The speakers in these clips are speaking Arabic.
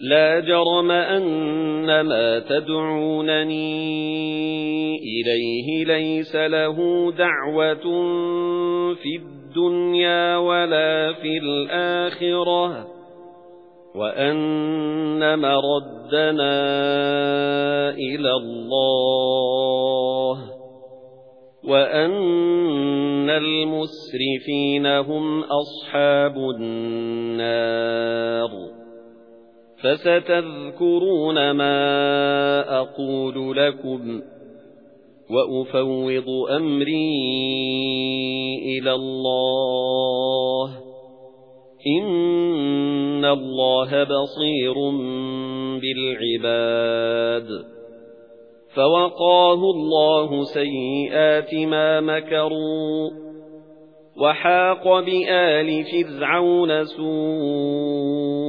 لا جرم أن ما تدعونني إليه ليس له دعوة في الدنيا ولا في الآخرة وأن مردنا إلى الله وأن المسرفين هم أصحاب النار. فستذكرون ما أقول لكم وأفوض أمري إلى الله إن الله بصير بالعباد فوقاه الله سيئات ما مكروا وحاق بآل فرعون سوء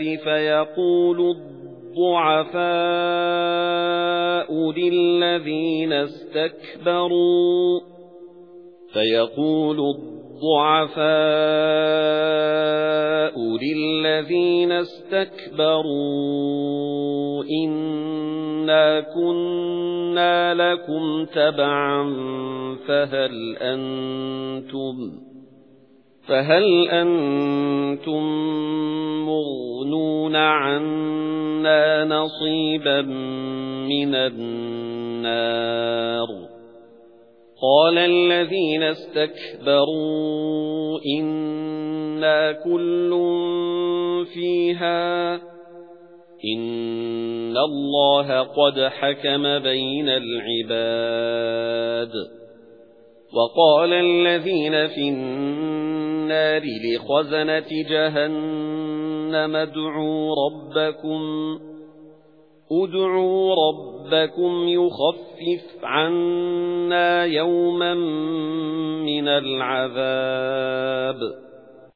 النَّارِ فَيَقُولُ الضُّعَفَاءُ لِلَّذِينَ اسْتَكْبَرُوا فَيَقُولُ الضُّعَفَاءُ لِلَّذِينَ اسْتَكْبَرُوا إِنَّا كُنَّا لَكُمْ تَبَعًا فَهَلْ أَنْتُمْ فَهَلْ أَنْتُمْ مُغْنُونَ عَنَّا نَصِيبًا مِنَ النَّارِ؟ قَالَ الَّذِينَ اسْتَكْبَرُوا إِنَّا كُلٌّ فِيهَا إِنَّ اللَّهَ قَدْ حَكَمَ بَيْنَ الْعِبَادِ. وَقَالَ الَّذِينَ فِي النَّارِ لِخَزَنَةِ جَهَنَّمَ. ادْعُوا رَبَّكُمْ ادْعُوا رَبَّكُمْ يُخَفِّفْ عَنَّا يَوْمًا مِنَ الْعَذَابِ.